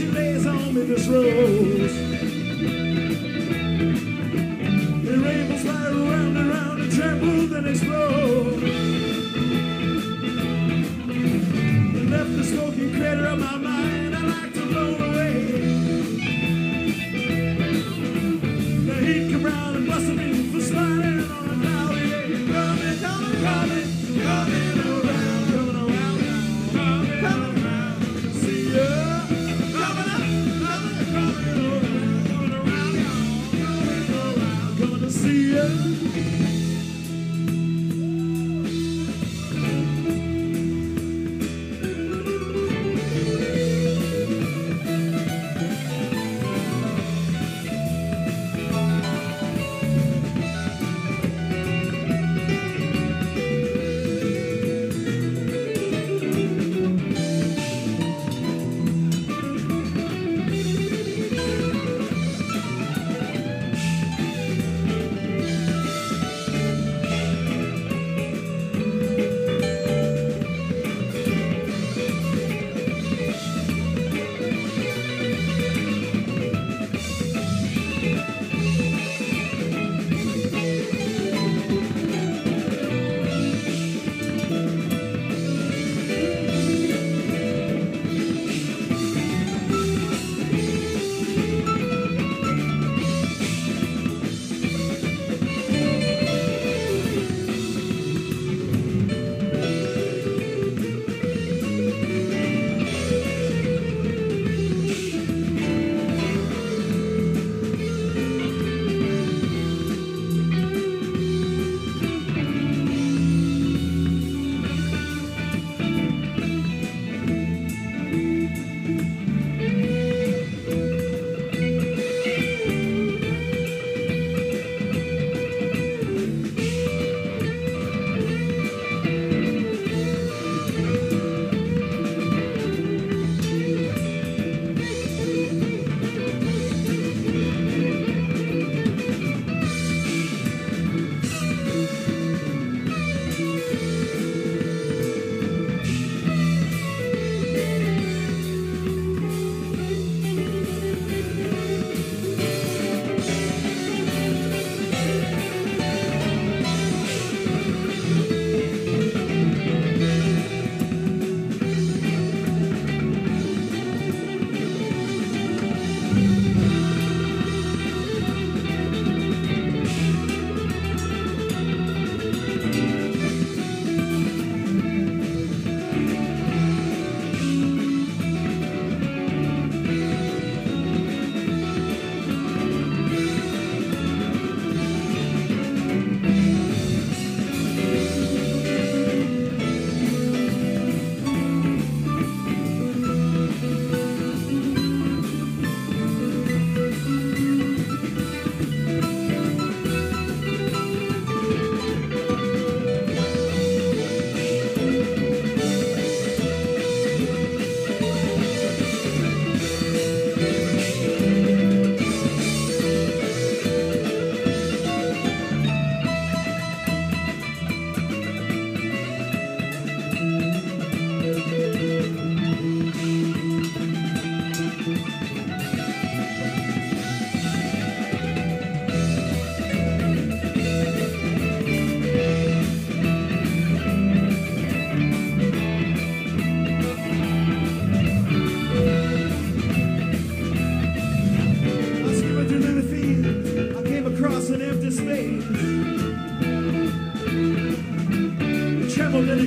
she lays on me this rose. The rainbows fly around and around and tremble and explode.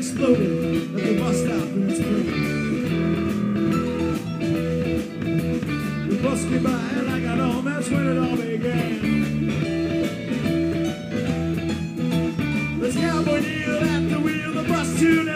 Exploded like a bus stop in its place. The bus came by and I got home. That's when it all began. This cowboy kneeled at the wheel. The bus tuned